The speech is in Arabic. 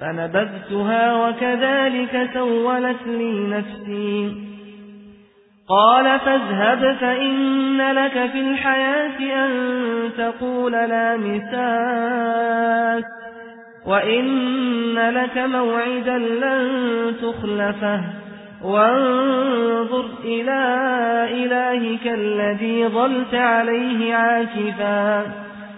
فنبذتها وكذلك سولت لي نفسي. قال فاذهب فإن لك في الحياة أن تقول لا مساس وإن لك موعدا لن تخلفه. وانظر إلى إلهك الذي ظلت عليه عاكفا.